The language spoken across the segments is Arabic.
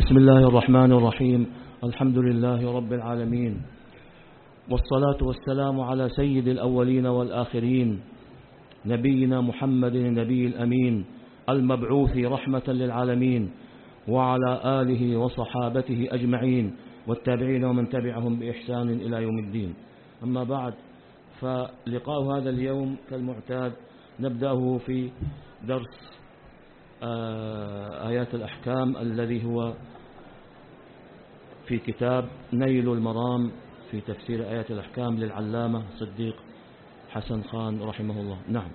بسم الله الرحمن الرحيم. الحمد لله رب العالمين. والصلاة والسلام على سيد الأولين والآخرين نبينا محمد النبي الأمين المبعوث رحمة للعالمين وعلى آله وصحابته أجمعين والتابعين ومن تبعهم بإحسان إلى يوم الدين. أما بعد فلقاء هذا اليوم كالمعتاد نبدأه في درس آيات الأحكام الذي هو في كتاب نيل المرام في تفسير آيات الأحكام للعلامة صديق حسن خان رحمه الله. نعم.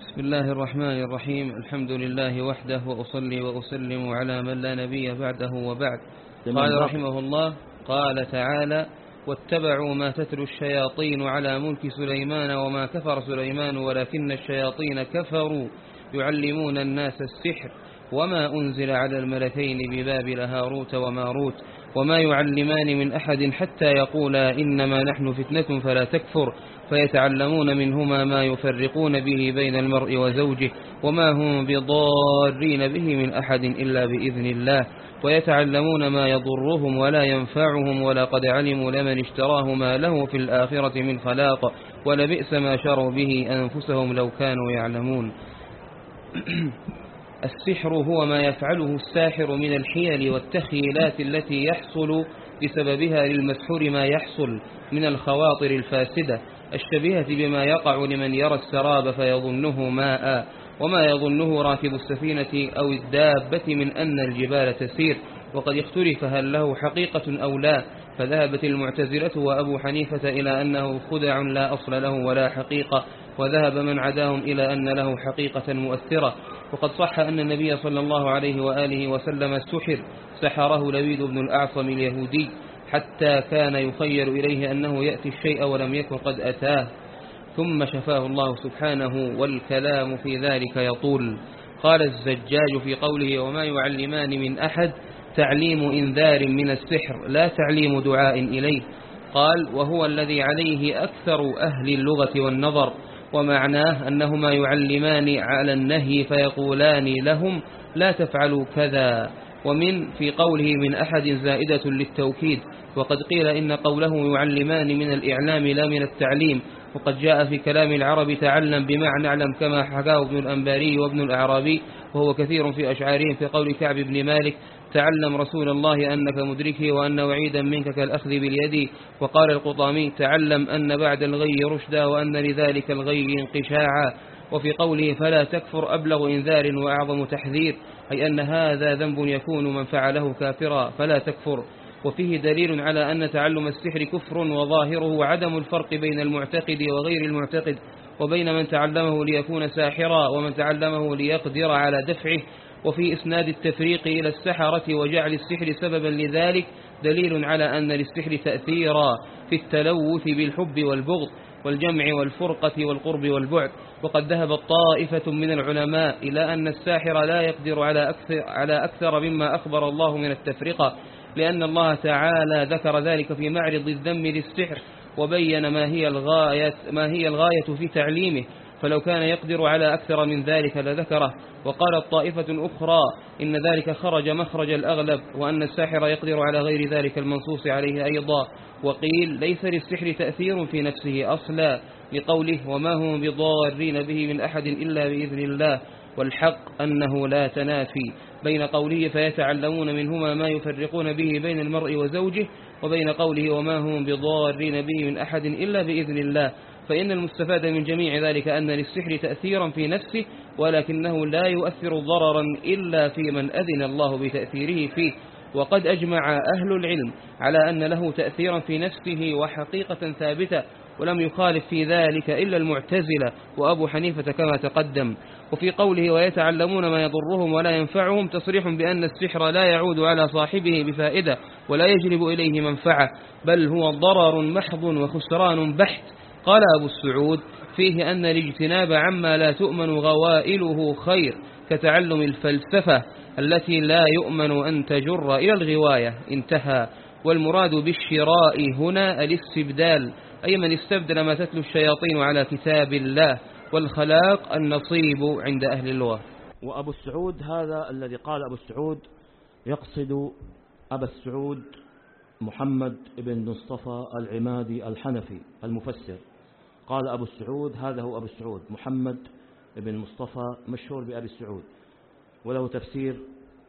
بسم الله الرحمن الرحيم. الحمد لله وحده وأصلي وأسلم على من لا نبي بعده وبعد. قال رحمه الله قال تعالى واتبعوا ما تتلو الشياطين على ملك سليمان وما كفر سليمان ولكن الشياطين كفروا. يعلمون الناس السحر وما أنزل على الملكين ببابل هاروت وماروت وما يعلمان من أحد حتى يقولا إنما نحن فتنة فلا تكفر فيتعلمون منهما ما يفرقون به بين المرء وزوجه وما هم بضارين به من أحد إلا بإذن الله ويتعلمون ما يضرهم ولا ينفعهم ولقد علموا لمن اشتراه ما له في الآخرة من خلاق ولبئس ما شروا به أنفسهم لو كانوا يعلمون السحر هو ما يفعله الساحر من الحيل والتخيلات التي يحصل بسببها للمسحور ما يحصل من الخواطر الفاسدة. الشبيهة بما يقع لمن يرى السراب فيظنه ماء وما يظنه راكب السفينة أو الدابة من أن الجبال تسير. وقد اختلف هل له حقيقة أو لا فذهبت المعتزلة وأبو حنيفة إلى أنه خدع لا أصل له ولا حقيقة. وذهب من عداهم إلى أن له حقيقة مؤثرة. وقد صح أن النبي صلى الله عليه وآله وسلم سحر سحره لبيد بن الأعصم اليهودي حتى كان يخير إليه أنه يأتي الشيء ولم يكن قد أتاه. ثم شفاه الله سبحانه والكلام في ذلك يطول. قال الزجاج في قوله وما يعلمان من أحد تعليم إنذار من السحر لا تعليم دعاء إليه قال وهو الذي عليه أكثر أهل اللغة والنظر ومعناه أنهما يعلمان على النهي فيقولان لهم لا تفعلوا كذا. ومن في قوله من أحد زائدة للتوكيد وقد قيل إن قوله يعلمان من الإعلام لا من التعليم وقد جاء في كلام العرب تعلم بمعنى اعلم كما حكاه ابن الأنباري وابن الأعرابي وهو كثير في أشعارهم في قول كعب بن مالك تعلم رسول الله أنك مدركه وأن وعيدا منك كالأخذ باليد. وقال القطامي تعلم أن بعد الغي رشدا وأن لذلك الغي انقشاعا. وفي قوله فلا تكفر أبلغ إنذار وأعظم تحذير. أي أن هذا ذنب يكون من فعله كافرا. فلا تكفر. وفيه دليل على أن تعلم السحر كفر وظاهره عدم الفرق بين المعتقد وغير المعتقد. وبين من تعلمه ليكون ساحرا ومن تعلمه ليقدر على دفعه. وفي إسناد التفريق إلى السحرة وجعل السحر سببا لذلك دليل على أن للسحر تأثيرا في التلوث بالحب والبغض والجمع والفرقة والقرب والبعد. وقد ذهب طائفة من العلماء إلى أن الساحر لا يقدر على أكثر, على أكثر مما أخبر الله من التفرقة لأن الله تعالى ذكر ذلك في معرض الذم للسحر وبين ما هي الغاية, ما هي الغاية في تعليمه. فلو كان يقدر على أكثر من ذلك لذكره. وقالت طائفة أخرى إن ذلك خرج مخرج الأغلب وأن الساحر يقدر على غير ذلك المنصوص عليه أيضا. وقيل ليس للسحر تأثير في نفسه أصلا لقوله وما هم بضارين به من أحد إلا بإذن الله. والحق أنه لا تنافي بين قوله فيتعلمون منهما ما يفرقون به بين المرء وزوجه وبين قوله وما هم بضارين به من أحد إلا بإذن الله. فإن المستفاد من جميع ذلك أن للسحر تأثيرا في نفسه ولكنه لا يؤثر ضررا إلا في من أذن الله بتأثيره فيه. وقد أجمع أهل العلم على أن له تأثيرا في نفسه وحقيقة ثابتة ولم يخالف في ذلك إلا المعتزلة وأبو حنيفة كما تقدم. وفي قوله ويتعلمون ما يضرهم ولا ينفعهم تصريح بأن السحر لا يعود على صاحبه بفائدة ولا يجلب إليه منفعة بل هو ضرر محض وخسران بحت. قال أبو السعود فيه أن الاجتناب عما لا تؤمن غوائله خير كتعلم الفلسفة التي لا يؤمن أن تجر إلى الغواية انتهى. والمراد بالشراء هنا الاستبدال أي من استبدل ما تتلو الشياطين على كتاب الله والخلاق النصيب عند أهل اللغة. وأبو السعود هذا الذي قال أبو السعود يقصد أبا السعود محمد بن مصطفى العمادي الحنفي المفسر. قال أبو السعود هذا هو أبو السعود محمد بن مصطفى مشهور بأبي السعود. وله تفسير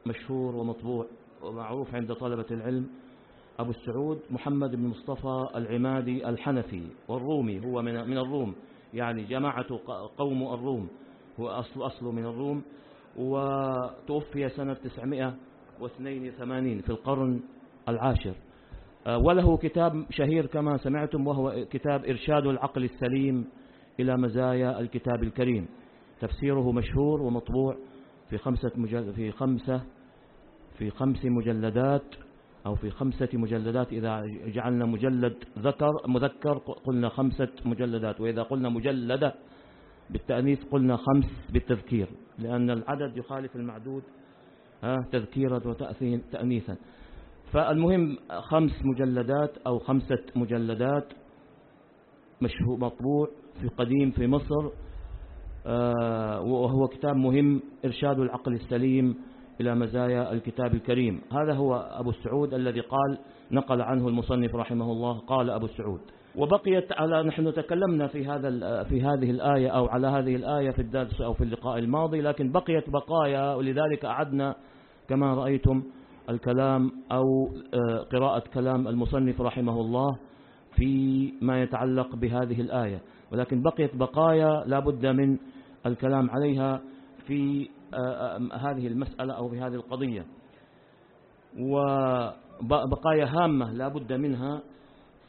مشهور ومطبوع ومعروف عند طلبة العلم. أبو السعود محمد بن مصطفى العمادي الحنفي والرومي هو من من الروم. يعني جماعة قوم الروم. هو أصل أصله من الروم. وتوفي سنة 982 في القرن العاشر. وله كتاب شهير كما سمعتم وهو كتاب إرشاد العقل السليم إلى مزايا الكتاب الكريم. تفسيره مشهور ومطبوع في خمسة مجل في خمسة في خمس مجلدات أو في خمسة مجلدات. إذا جعلنا مجلد ذكر مذكر قلنا خمسة مجلدات. وإذا قلنا مجلدة بالتأنيث قلنا خمس بالتذكير لأن العدد يخالف المعدود تذكيرا وتأنيثا فالمهم خمس مجلدات أو خمسة مجلدات مشهور مطبوع في قديم في مصر آه، وهو كتاب مهم إرشاد العقل السليم إلى مزايا الكتاب الكريم. هذا هو أبو السعود الذي قال نقل عنه المصنف رحمه الله قال أبو السعود وبقيت على نحن تكلمنا في هذا في هذه الآية أو على هذه الآية في الدرس أو في اللقاء الماضي لكن بقيت بقايا ولذلك أعدنا كما رأيتم الكلام أو آه، قراءة كلام المصنف رحمه الله في ما يتعلق بهذه الآية. ولكن بقيت بقايا لا بد من الكلام عليها في آه، آه، هذه المسألة أو في هذه القضية. وبقايا هامة لا بد منها.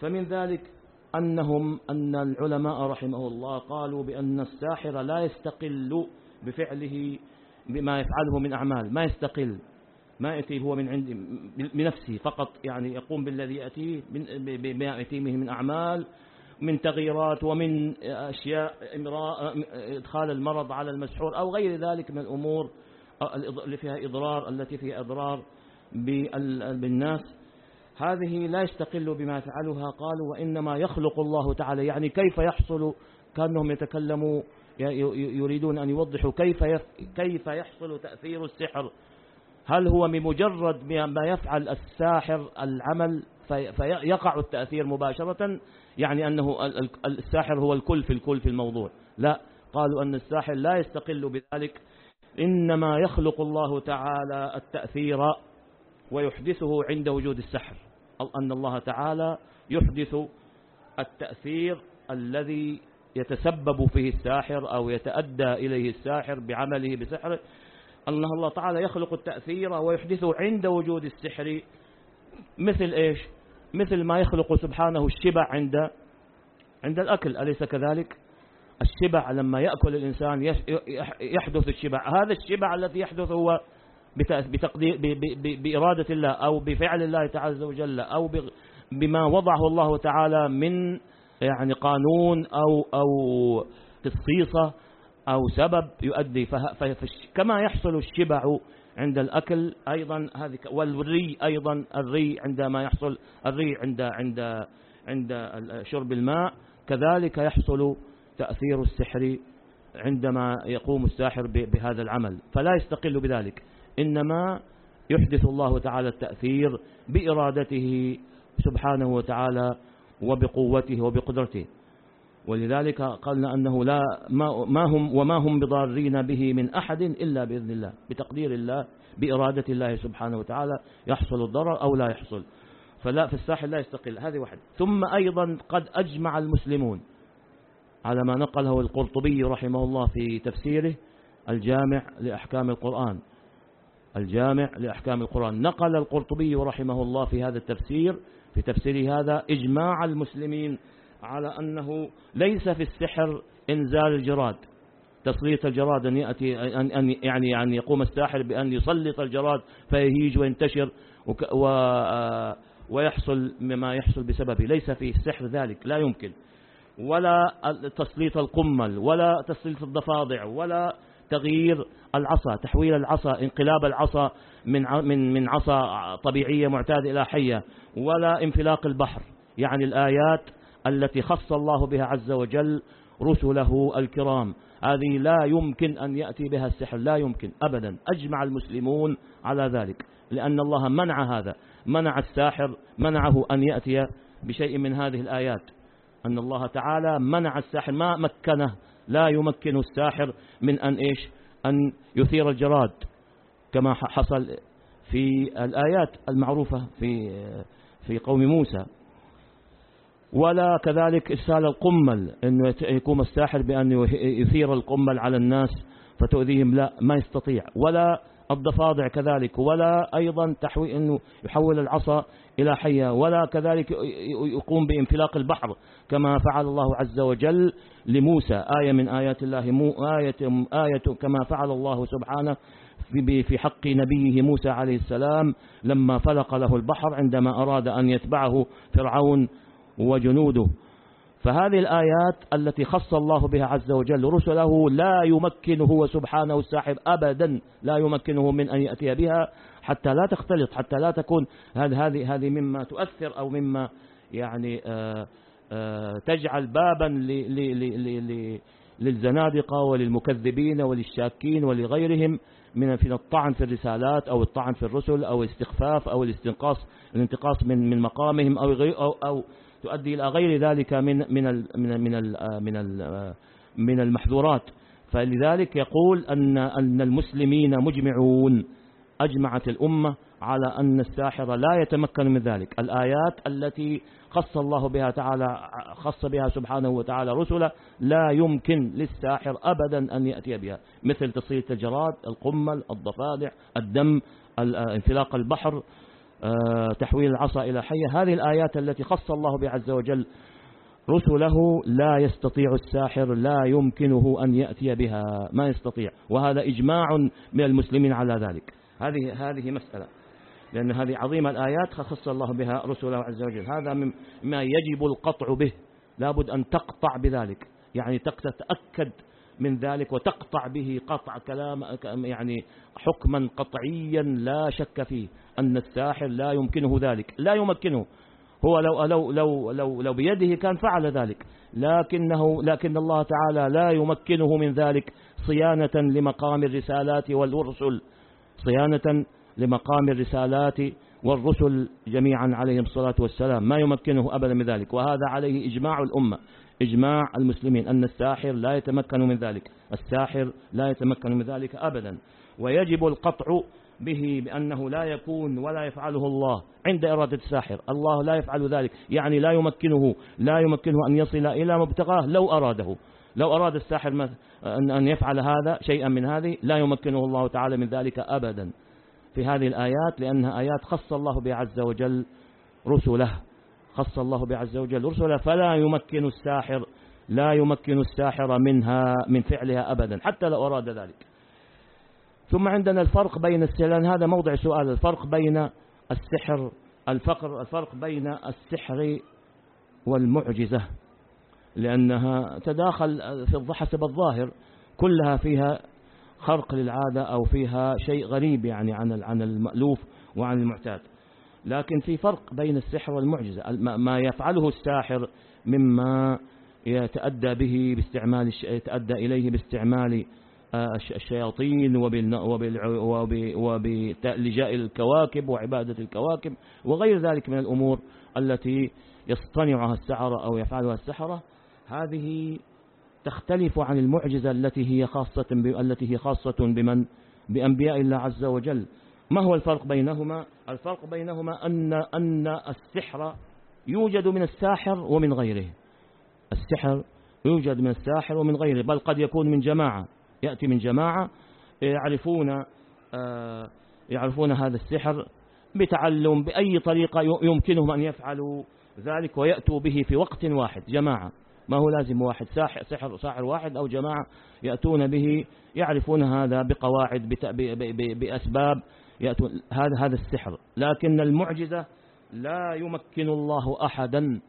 فمن ذلك أنهم أن العلماء رحمه الله قالوا بأن الساحر لا يستقل بفعله بما يفعله من أعمال. ما يستقل؟ ما يأتي هو من عند بنفسه فقط يعني يقوم بالذي يأتيه بما يأتيه من أعمال من تغييرات ومن أشياء إدخال المرض على المسحور أو غير ذلك من الأمور اللي فيها إضرار التي فيها إضرار بالناس. هذه لا يستقل بما فعلها قالوا وإنما يخلق الله تعالى يعني كيف يحصل؟ كأنهم يتكلموا يريدون أن يوضحوا كيف كيف يحصل تأثير السحر. هل هو بمجرد ما يفعل الساحر العمل فيقع التأثير مباشرة؟ يعني أنه الساحر هو الكل في الكل في الموضوع. لا قالوا أن الساحر لا يستقل بذلك. إنما يخلق الله تعالى التأثير ويحدثه عند وجود السحر. أن الله تعالى يحدث التأثير الذي يتسبب فيه الساحر أو يتأدى إليه الساحر بعمله بسحره. أن الله تعالى يخلق التأثير ويحدثه عند وجود السحر. مثل إيش؟ مثل ما يخلق سبحانه الشبع عند عند الأكل أليس كذلك؟ الشبع لما يأكل الإنسان يحدث الشبع. هذا الشبع الذي يحدث هو بتقدير بإرادة الله أو بفعل الله تعالى عز وجل أو بما وضعه الله تعالى من يعني قانون أو أو قصيصة أو سبب يؤدي كما يحصل الشبع عند الأكل أيضا هذه والري أيضا الري عندما يحصل الري عند عند عند شرب الماء كذلك يحصل تأثير السحر عندما يقوم الساحر بهذا العمل. فلا يستقل بذلك. إنما يحدث الله تعالى التأثير بإرادته سبحانه وتعالى وبقوته وبقدرته. ولذلك قالنا أنه لا ما هم وما هم بضارين به من أحد إلا بإذن الله بتقدير الله بإرادة الله سبحانه وتعالى يحصل الضرر أو لا يحصل. فلا في الساحل لا يستقل هذه واحد. ثم أيضا قد أجمع المسلمون على ما نقله القرطبي رحمه الله في تفسيره الجامع لأحكام القرآن. الجامع لأحكام القرآن. نقل القرطبي رحمه الله في هذا التفسير في تفسير هذا إجماع المسلمين. على أنه ليس في السحر إنزال الجراد. تسليط الجراد أن يأتي أن أن يعني أن يقوم الساحر بأن يسلط الجراد فيهيج وينتشر و ويحصل مما يحصل بسببه. ليس في السحر ذلك لا يمكن. ولا تسليط القمل ولا تسليط الضفادع ولا تغيير العصا تحويل العصا انقلاب العصا من من من عصا طبيعية معتادة إلى حية ولا انفلاق البحر. يعني الآيات التي خص الله بها عز وجل رسله الكرام. هذه لا يمكن أن يأتي بها السحر لا يمكن أبدا. أجمع المسلمون على ذلك لأن الله منع هذا منع الساحر منعه أن يأتي بشيء من هذه الآيات. أن الله تعالى منع الساحر ما مكنه لا يمكن الساحر من أن إيش؟ أن يثير الجراد كما حصل في الآيات المعروفة في في قوم موسى. ولا كذلك إرسال القمل أنه يقوم الساحر بأن يثير القمل على الناس فتؤذيهم لا ما يستطيع. ولا الضفادع كذلك ولا أيضا تحوي أنه يحول العصا إلى حية. ولا كذلك يقوم بإنفلاق البحر كما فعل الله عز وجل لموسى. آية من آيات الله مو آية, آية كما فعل الله سبحانه في حق نبيه موسى عليه السلام لما فلق له البحر عندما أراد أن يتبعه فرعون وجنوده. فهذه الآيات التي خص الله بها عز وجل رسله لا يمكنه هو سبحانه الساحب أبدا لا يمكنه من أن يأتي بها حتى لا تختلط حتى لا تكون هذه هذه مما تؤثر أو مما يعني آه، آه، تجعل بابا للزنادقة وللمكذبين وللشاكين ولغيرهم من في الطعن في الرسالات أو الطعن في الرسل أو الاستخفاف أو الاستنقاص الانتقاص من من مقامهم أو أو, أو تؤدي إلى غير ذلك من من من من ال من ال من المحظورات فلذلك يقول أن أن المسلمين مجمعون أجمعت الأمة على أن الساحر لا يتمكن من ذلك. الآيات التي خص الله بها تعالى خص بها سبحانه وتعالى رسله لا يمكن للساحر أبدا أن يأتي بها. مثل تصير الجراد القمل الضفادع الدم انفلاق البحر آه، تحويل العصا إلى حية. هذه الآيات التي خص الله بها عز وجل رسله لا يستطيع الساحر لا يمكنه أن يأتي بها. ما يستطيع. وهذا إجماع من المسلمين على ذلك. هذه هذه مسألة. لأن هذه عظيمة الآيات خص الله بها رسله عز وجل. هذا مما يجب القطع به. لابد أن تقطع بذلك. يعني تتأكد من ذلك وتقطع به قطع كلام يعني حكما قطعيا لا شك فيه أن الساحر لا يمكنه ذلك لا يمكنه. هو لو لو لو لو لو بيده كان فعل ذلك لكنه لكن الله تعالى لا يمكنه من ذلك صيانة لمقام الرسالات والرسل صيانة لمقام الرسالات والرسل جميعا عليهم الصلاة والسلام ما يمكنه أبدا من ذلك وهذا عليه إجماع الأمة. إجماع المسلمين أن الساحر لا يتمكن من ذلك. الساحر لا يتمكن من ذلك أبدا. ويجب القطع به بأنه لا يكون ولا يفعله الله عند إرادة الساحر. الله لا يفعل ذلك. يعني لا يمكنه لا يمكنه أن يصل إلى مبتغاه لو أراده. لو أراد الساحر أن يفعل هذا شيئا من هذه لا يمكنه الله تعالى من ذلك أبدا. في هذه الآيات لأنها آيات خص الله بها عز وجل رسله. خص الله بها عز وجل رسله فلا يمكن الساحر لا يمكن الساحر منها من فعلها أبدا حتى لو أراد ذلك. ثم عندنا الفرق بين السحر هذا موضع سؤال الفرق بين السحر الفقر الفرق بين السحر والمعجزة لأنها تداخل في حسب الظاهر كلها فيها خرق للعادة أو فيها شيء غريب يعني عن عن المألوف وعن المعتاد. لكن في فرق بين السحر والمعجزة. ما يفعله الساحر مما يتأدى به باستعمال يتأدى إليه باستعمال آه، الشياطين وبلجاء الكواكب وعبادة الكواكب وغير ذلك من الأمور التي يصطنعها السحرة أو يفعلها السحرة هذه تختلف عن المعجزة التي هي خاصة التي هي خاصة بمن؟ بأنبياء الله عز وجل. ما هو الفرق بينهما؟ الفرق بينهما أن أن السحر يوجد من الساحر ومن غيره. السحر يوجد من الساحر ومن غيره بل قد يكون من جماعة. يأتي من جماعة يعرفون آه، يعرفون هذا السحر بتعلم بأي طريقة يمكنهم أن يفعلوا ذلك ويأتوا به في وقت واحد. جماعة ما هو لازم واحد؟ ساحر سحر ساحر واحد أو جماعة يأتون به يعرفون هذا بقواعد بأسباب يأتون هذا هذا السحر. لكن المعجزة لا يمكن الله أحدا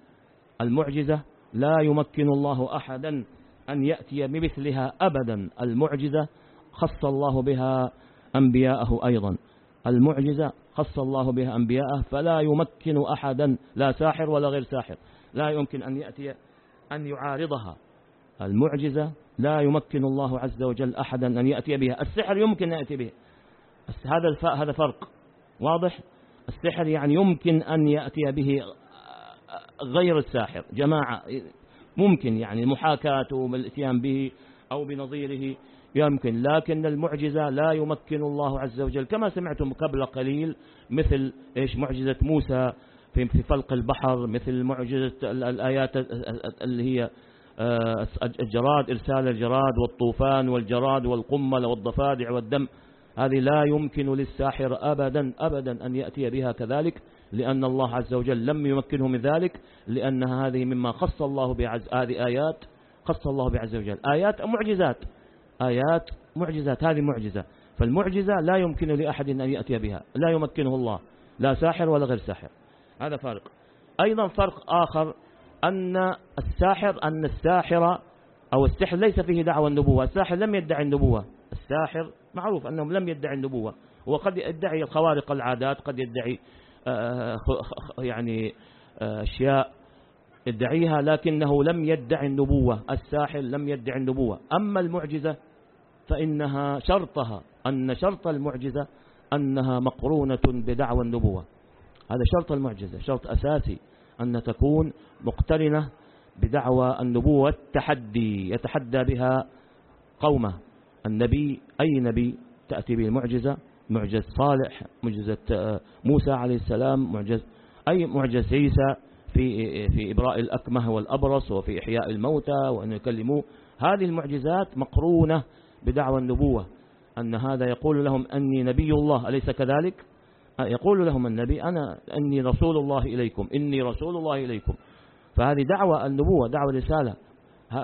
المعجزة لا يمكن الله أحدا أن يأتي بمثلها أبدا. المعجزة خص الله بها أنبياءه أيضا. المعجزة خص الله بها أنبياءه فلا يمكن أحدا لا ساحر ولا غير ساحر. لا يمكن أن يأتي أن يعارضها. المعجزة لا يمكن الله عز وجل أحدا أن يأتي بها. السحر يمكن أن يأتي به. هذا هذا فرق. واضح؟ السحر يعني يمكن أن يأتي به غير الساحر. جماعة ممكن يعني محاكاته بالاتيان به أو بنظيره يمكن لكن المعجزة لا يمكن الله عز وجل. كما سمعتم قبل قليل مثل إيش؟ معجزة موسى في فلق البحر مثل معجزة الآيات اللي هي آه، الجراد إرسال الجراد والطوفان والجراد والقمل والضفادع والدم. هذه لا يمكن للساحر أبدا أبدا أن يأتي بها كذلك لأن الله عز وجل لم يمكنه من ذلك لأنها هذه مما خص الله بعز هذه آيات خص الله بعز وجل. آيات معجزات آيات معجزات هذه معجزة. فالمعجزة لا يمكن لأحد أن يأتي بها لا يمكنه الله لا ساحر ولا غير ساحر. هذا فارق. أيضا فرق آخر أن الساحر أن الساحر أو السحر ليس فيه دعوى النبوة الساحر لم يدعي النبوة. الساحر معروف أنه لم يدعي النبوة وقد يدعي خوارق العادات قد يدعي آه، يعني آه، أشياء يدعيها لكنه لم يدعي النبوة الساحر لم يدعي النبوة. أما المعجزة فإنها شرطها أن شرط المعجزة أنها مقرونة بدعوى النبوة. هذا شرط المعجزة شرط أساسي أن تكون مقترنة بدعوى النبوة التحدي يتحدى بها قومه. النبي أي نبي تأتي به المعجزة؟ معجز صالح معجزة آه، موسى عليه السلام معجز أي معجز عيسى في في إبراء الأكمه والأبرص وفي إحياء الموتى وأن يكلموه. هذه المعجزات مقرونة بدعوى النبوة. أن هذا يقول لهم أني نبي الله أليس كذلك؟ يقول لهم النبي أنا أني رسول الله إليكم إني رسول الله إليكم. فهذه دعوة النبوة دعوة رسالة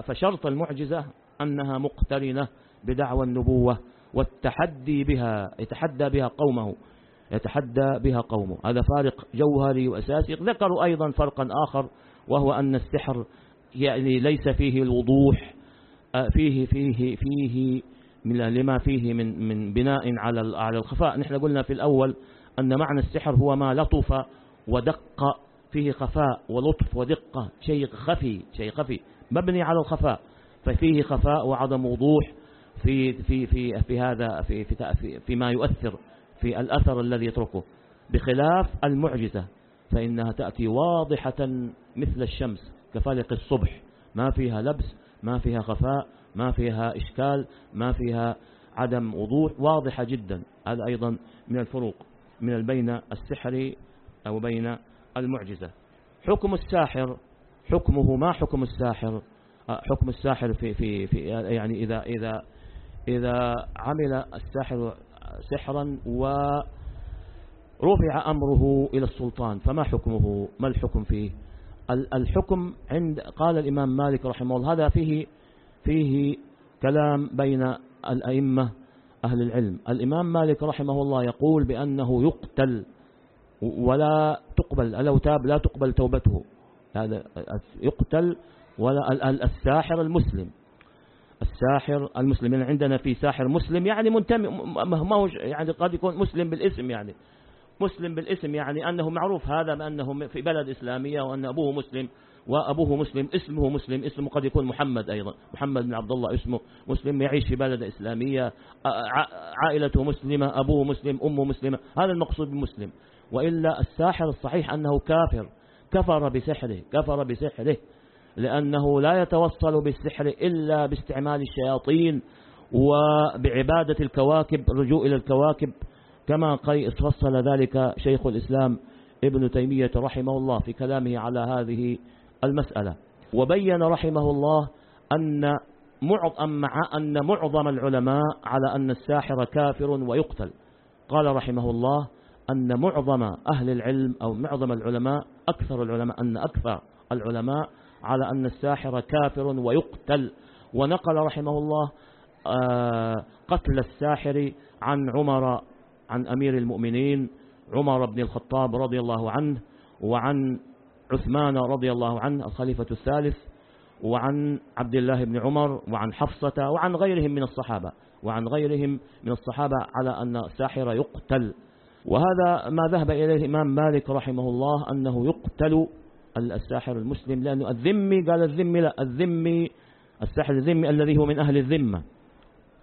فشرط المعجزة أنها مقترنة. بدعوى النبوة والتحدي بها يتحدى بها قومه يتحدى بها قومه. هذا فارق جوهري وأساسي. ذكروا أيضا فرقا آخر وهو أن السحر يعني ليس فيه الوضوح فيه فيه فيه من لما فيه من من بناء على على الخفاء. نحن قلنا في الأول أن معنى السحر هو ما لطف ودق فيه خفاء ولطف ودقة شيء خفي شيء خفي مبني على الخفاء ففيه خفاء وعدم وضوح في في في في هذا في في فيما يؤثر في الأثر الذي يتركه. بخلاف المعجزة فإنها تأتي واضحة مثل الشمس كفلق الصبح. ما فيها لبس ما فيها خفاء ما فيها إشكال ما فيها عدم وضوح. واضحة جدا. هذا أيضا من الفروق من بين السحر أو بين المعجزة. حكم الساحر حكمه ما حكم الساحر؟ آه، حكم الساحر في في في يعني إذا إذا إذا عمل الساحر سحرا ورفع أمره إلى السلطان فما حكمه؟ ما الحكم فيه؟ الحكم عند قال الإمام مالك رحمه الله هذا فيه فيه كلام بين الأئمة أهل العلم. الإمام مالك رحمه الله يقول بأنه يقتل ولا تقبل لو تاب لا تقبل توبته. هذا يقتل ولا الساحر المسلم. الساحر المسلم يعني عندنا في ساحر مسلم يعني منتمي ما هو يعني قد يكون مسلم بالاسم يعني. مسلم بالاسم يعني أنه معروف هذا بأنه في بلد إسلامية وأن أبوه مسلم وأبوه مسلم اسمه مسلم اسمه قد يكون محمد أيضا. محمد بن عبد الله اسمه مسلم يعيش في بلد إسلامية عائلته مسلمة أبوه مسلم أمه مسلمة. هذا المقصود بالمسلم وإلا الساحر الصحيح أنه كافر. كفر بسحره كفر بسحره. لأنه لا يتوصل بالسحر إلا باستعمال الشياطين وبعبادة الكواكب الرجوع إلى الكواكب. كما فصل ذلك شيخ الإسلام ابن تيمية رحمه الله في كلامه على هذه المسألة. وبين رحمه الله أن مع أن معظم العلماء على أن الساحر كافر ويقتل. قال رحمه الله أن معظم أهل العلم أو معظم العلماء أكثر العلماء أن أكثر العلماء على أن الساحر كافر ويقتل. ونقل رحمه الله آه، قتل الساحر عن عمر عن أمير المؤمنين عمر بن الخطاب رضي الله عنه وعن عثمان رضي الله عنه الخليفة الثالث وعن عبد الله بن عمر وعن حفصة وعن غيرهم من الصحابة وعن غيرهم من الصحابة على أن الساحر يقتل. وهذا ما ذهب إليه الإمام مالك رحمه الله أنه يقتل الساحر المسلم لأنه الذمي قال الذمي لا الذمي الساحر الذمي الذي هو من أهل الذمة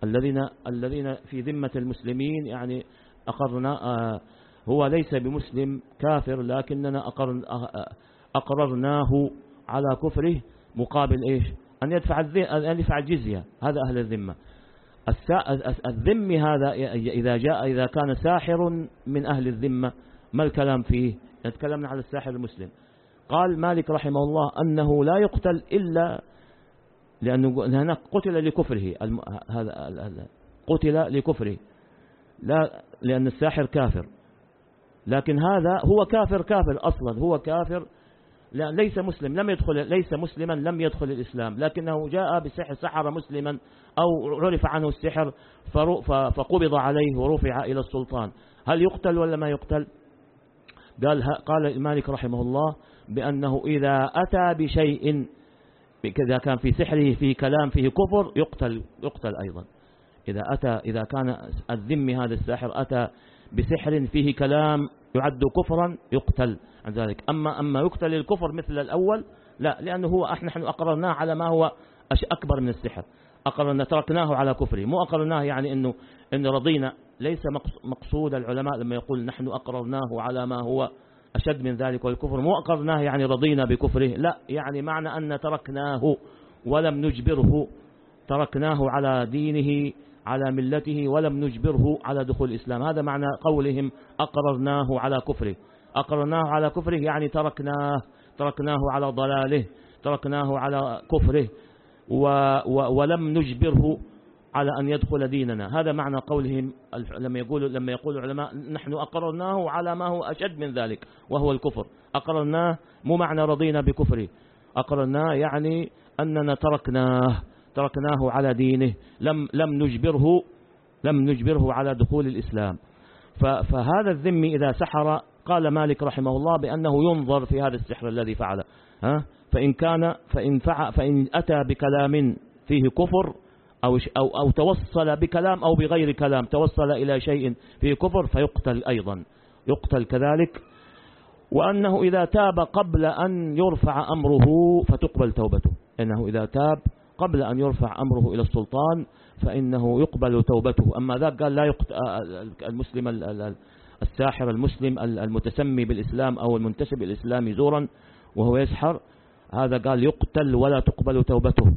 الذين الذين في ذمة المسلمين يعني أقرنا آه، هو ليس بمسلم كافر لكننا أقررناه على كفره مقابل إيش؟ أن يدفع أن يدفع الجزية. هذا أهل الذمة. الذم هذا إذا جاء إذا كان ساحر من أهل الذمة ما الكلام فيه؟ نتكلمنا على الساحر المسلم. قال مالك رحمه الله أنه لا يقتل إلا لأنه هناك قتل لكفره هذا قتل لكفره لا لأن الساحر كافر. لكن هذا هو كافر كافر أصلا هو كافر لا ليس مسلم لم يدخل ليس مسلما لم يدخل الإسلام. لكنه جاء بسحر سحر مسلما أو عرف عنه السحر فقبض عليه ورفع إلى السلطان. هل يقتل ولا ما يقتل؟ قال قال المالك رحمه الله بأنه إذا أتى بشيء إذا كان في سحره في كلام فيه كفر يقتل يقتل أيضا. إذا أتى إذا كان الذم هذا الساحر أتى بسحر فيه كلام يعد كفرا يقتل عن ذلك. أما أما يقتل الكفر مثل الأول لا لأنه هو نحن أقررناه على ما هو أكبر من السحر. أقررنا تركناه على كفره. مو أقررناه يعني أنه إن رضينا. ليس مقصود العلماء لما يقول نحن أقررناه على ما هو أشد من ذلك والكفر مو أقرناه يعني رضينا بكفره لا يعني معنى أن تركناه ولم نجبره. تركناه على دينه على ملته ولم نجبره على دخول الإسلام. هذا معنى قولهم أقررناه على كفره. أقررناه على كفره يعني تركناه تركناه على ضلاله تركناه على كفره و و ولم نجبره على أن يدخل ديننا. هذا معنى قولهم لما يقول لما يقول العلماء نحن أقررناه على ما هو أشد من ذلك وهو الكفر. أقررناه مو معنى رضينا بكفره. أقررناه يعني أننا تركناه تركناه على دينه. لم لم نجبره لم نجبره على دخول الإسلام. فهذا الذمي إذا سحر قال مالك رحمه الله بأنه ينظر في هذا السحر الذي فعله. ها؟ فإن كان فإن, فع فإن أتى بكلام فيه كفر أو, أو, أو توصل بكلام أو بغير كلام توصل إلى شيء فيه كفر فيقتل أيضا. يقتل كذلك. وأنه إذا تاب قبل أن يرفع أمره فتقبل توبته. إنه إذا تاب قبل أن يرفع أمره إلى السلطان فإنه يقبل توبته. أما ذاك قال لا يقتل المسلم الساحر المسلم المتسمي بالإسلام أو المنتسب الإسلامي زورا وهو يسحر هذا قال يقتل ولا تقبل توبته.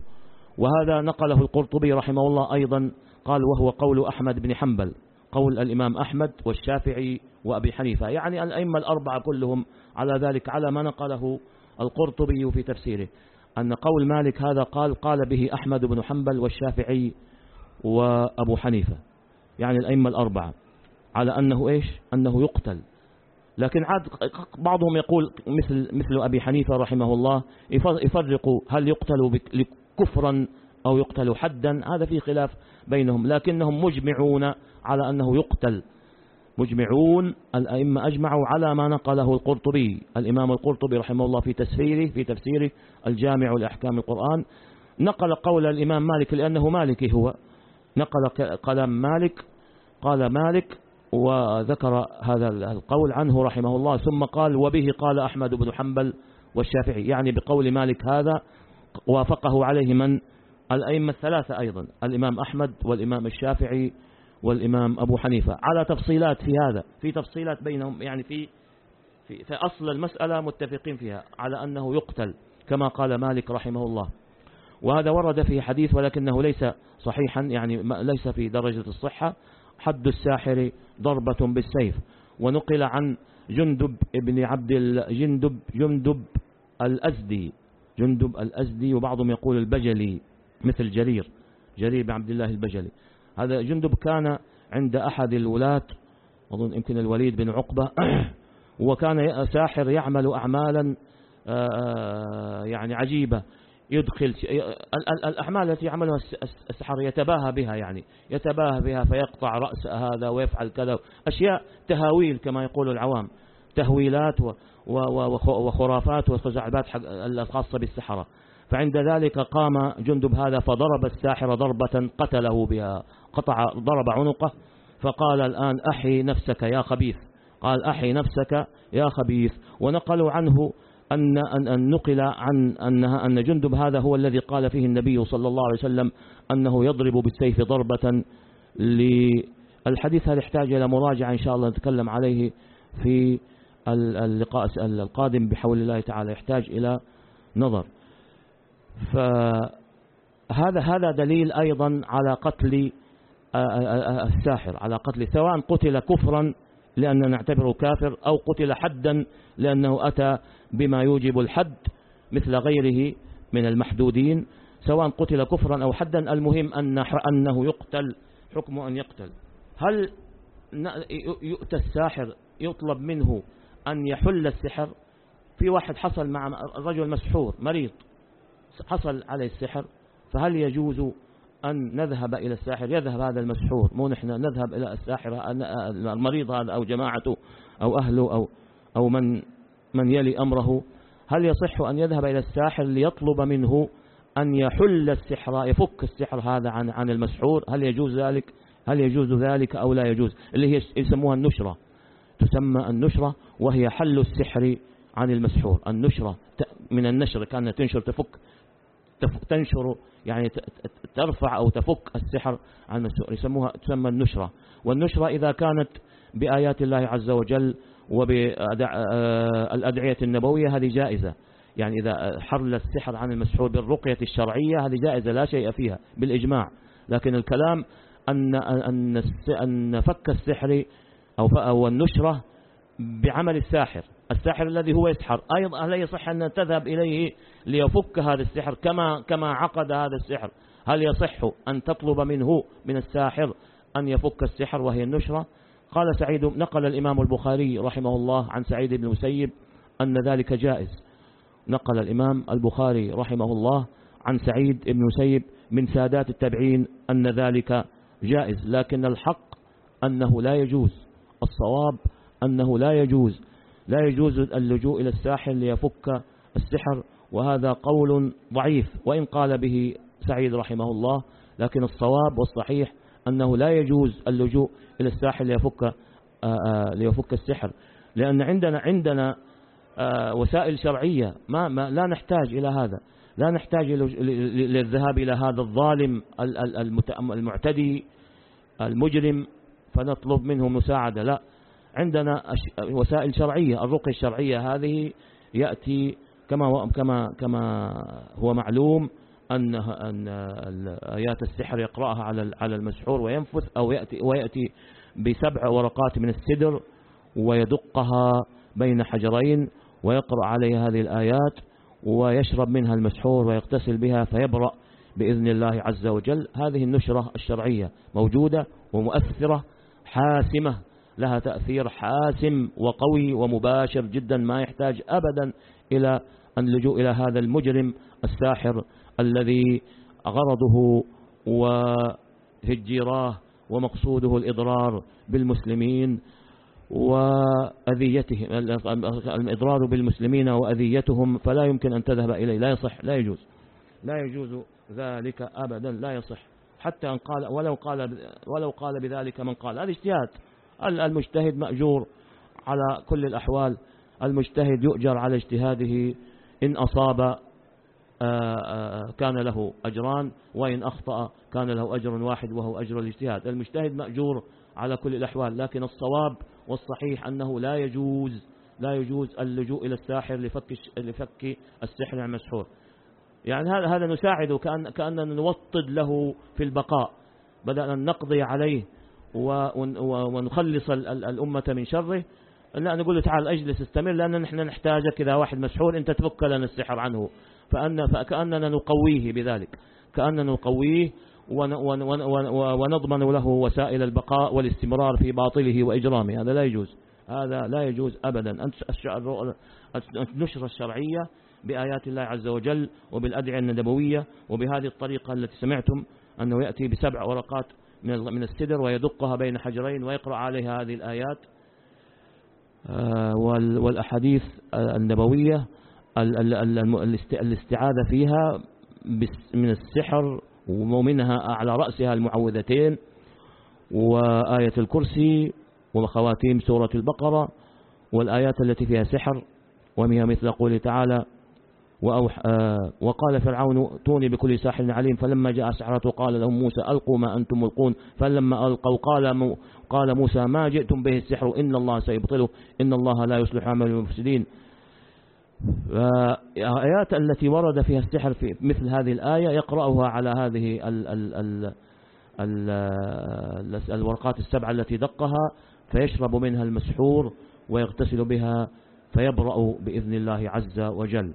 وهذا نقله القرطبي رحمه الله أيضا قال وهو قول أحمد بن حنبل قول الإمام أحمد والشافعي وأبي حنيفة. يعني الأئمة الأربعة كلهم على ذلك على ما نقله القرطبي في تفسيره. أن قول مالك هذا قال قال به أحمد بن حنبل والشافعي وأبو حنيفة. يعني الأئمة الأربعة. على أنه إيش؟ أنه يقتل. لكن عاد بعضهم يقول مثل مثل أبي حنيفة رحمه الله يفرق هل يقتل كفرا أو يقتل حدا هذا في خلاف بينهم لكنهم مجمعون على أنه يقتل. مجمعون الأئمة أجمعوا على ما نقله القرطبي. الإمام القرطبي رحمه الله في تفسيره في تفسيره الجامع لأحكام القرآن نقل قول الإمام مالك لأنه مالكي هو. نقل كلام مالك قال مالك وذكر هذا القول عنه رحمه الله ثم قال وبه قال أحمد بن حنبل والشافعي. يعني بقول مالك هذا وافقه عليه من؟ الأئمة الثلاثة أيضا الإمام أحمد والإمام الشافعي والإمام أبو حنيفة. على تفصيلات في هذا في تفصيلات بينهم يعني في في, أصل المسألة متفقين فيها على أنه يقتل كما قال مالك رحمه الله. وهذا ورد في حديث ولكنه ليس صحيحا يعني ليس في درجة الصحة. حد الساحر ضربة بالسيف. ونقل عن جندب ابن عبد جندب جندب الأزدي. جندب الأزدي وبعضهم يقول البجلي مثل جرير جرير بن عبد الله البجلي. هذا جندب كان عند أحد الولاة أظن يمكن الوليد بن عقبة وكان ساحر يعمل أعمالا يعني عجيبة. يدخل الأعمال التي يعملها السحر يتباهى بها يعني يتباهى بها فيقطع رأس هذا ويفعل كذا. أشياء تهاويل كما يقول العوام. تهويلات وخرافات وخزعبات الخاصة بالسحرة. فعند ذلك قام جندب هذا فضرب الساحر ضربة قتله بها. قطع ضرب عنقه فقال الآن أحي نفسك يا خبيث. قال أحي نفسك يا خبيث. ونقلوا عنه أن, أن, أن نقل عن أنها أن جندب هذا هو الذي قال فيه النبي صلى الله عليه وسلم أنه يضرب بالسيف ضربة للحديث هذا يحتاج إلى مراجعة إن شاء الله نتكلم عليه في اللقاء القادم بحول الله تعالى يحتاج إلى نظر. فهذا هذا دليل أيضا على قتل الساحر على قتل سواء قتل كفرا لأننا نعتبره كافر أو قتل حدا لأنه أتى بما يوجب الحد مثل غيره من المحدودين سواء قتل كفرا أو حدا المهم أن أنه يقتل حكم أن يقتل. هل يؤتى الساحر يطلب منه أن يحل السحر. في واحد حصل مع رجل مسحور مريض حصل عليه السحر فهل يجوز أن نذهب إلى الساحر؟ يذهب هذا المسحور. مو نحن نذهب إلى الساحر المريض هذا أو جماعته أو أهله أو, أو من, من يلي أمره. هل يصح أن يذهب إلى الساحر ليطلب منه أن يحل السحر يفك السحر هذا عن عن المسحور؟ هل يجوز ذلك؟ هل يجوز ذلك أو لا يجوز؟ اللي هي يسموها النشرة. تسمى النشرة وهي حل السحر عن المسحور. النشرة من النشر كأنها تنشر تفك تنشر يعني ترفع أو تفك السحر عن المسحور. يسموها تسمى النشرة. والنشرة إذا كانت بآيات الله عز وجل وبالأدعية النبوية هذه جائزة. يعني إذا حل السحر عن المسحور بالرقية الشرعية هذه جائزة لا شيء فيها بالإجماع. لكن الكلام أن, أن, أن فك السحر أو النشرة بعمل الساحر. الساحر الذي هو يسحر. أيضا لا يصح أن تذهب إليه ليفك هذا السحر كما, كما عقد هذا السحر؟ هل يصح أن تطلب منه من الساحر أن يفك السحر وهي النشرة؟ قال سعيد نقل الإمام البخاري رحمه الله عن سعيد بن مسيب أن ذلك جائز. نقل الإمام البخاري رحمه الله عن سعيد بن مسيب من سادات التابعين أن ذلك جائز لكن الحق أنه لا يجوز. الصواب أنه لا يجوز لا يجوز اللجوء إلى الساحر ليفك السحر وهذا قول ضعيف وإن قال به سعيد رحمه الله لكن الصواب والصحيح أنه لا يجوز اللجوء إلى الساحر ليفك, آه، آه، ليفك السحر لأن عندنا عندنا آه، وسائل شرعية ما, ما لا نحتاج إلى هذا لا نحتاج للذهاب إلى هذا الظالم المعتدي المجرم فنطلب منه مساعدة. لا عندنا وسائل شرعية الرقية الشرعية هذه يأتي كما كما كما هو معلوم أن أن آيات السحر يقرأها على على المسحور وينفث أو يأتي ويأتي بسبع ورقات من السدر ويدقها بين حجرين ويقرأ عليها هذه الآيات ويشرب منها المسحور ويغتسل بها فيبرأ بإذن الله عز وجل. هذه النشرة الشرعية موجودة ومؤثرة حاسمة لها تأثير حاسم وقوي ومباشر جدا ما يحتاج أبدا إلى أن لجوء إلى هذا المجرم الساحر الذي غرضه وهجيراه ومقصوده الإضرار بالمسلمين وأذيتهم الإضرار بالمسلمين وأذيتهم فلا يمكن أن تذهب إليه لا يصح لا يجوز لا يجوز ذلك أبدا لا يصح. حتى أن قال ولو قال ولو قال بذلك من قال. هذا اجتهاد. المجتهد مأجور على كل الأحوال. المجتهد يؤجر على اجتهاده. إن أصاب آه، آه، كان له أجران وإن أخطأ كان له أجر واحد وهو أجر الاجتهاد. المجتهد مأجور على كل الأحوال لكن الصواب والصحيح أنه لا يجوز لا يجوز اللجوء إلى الساحر لفك لفك السحر المسحور. يعني هذا هذا نساعده كأن كأننا نوطد له في البقاء بدأنا نقضي عليه ونخلص الأمة من شره. لا نقول له تعال اجلس استمر لأن نحن نحتاجك إذا واحد مسحور أنت تفك لنا السحر عنه. فأن فكأننا نقويه بذلك كأننا نقويه ونضمن له وسائل البقاء والاستمرار في باطله وإجرامه. هذا لا يجوز هذا لا يجوز أبدا. النشرة الشرعية بآيات الله عز وجل وبالأدعية النبوية وبهذه الطريقة التي سمعتم أنه يأتي بسبع ورقات من السدر ويدقها بين حجرين ويقرأ عليها هذه الآيات. آه، والأحاديث النبوية الاستعاذة فيها من السحر ومنها على رأسها المعوذتين وآية الكرسي وخواتيم سورة البقرة والآيات التي فيها سحر وهي مثل قوله تعالى وأوح آه وقال فرعون توني بكل ساحر عليم. فلما جاء سحرته قال لهم موسى ألقوا ما أنتم ملقون. فلما ألقوا قال, قال موسى ما جئتم به السحر. إن الله سيبطله. إن الله لا يصلح عمل المفسدين. الآيات التي ورد فيها السحر في مثل هذه الآية يقرأها على هذه ال ال ال ال الورقات السبعة التي دقها. فيشرب منها المسحور ويغتسل بها. فيبرأ بإذن الله عز وجل.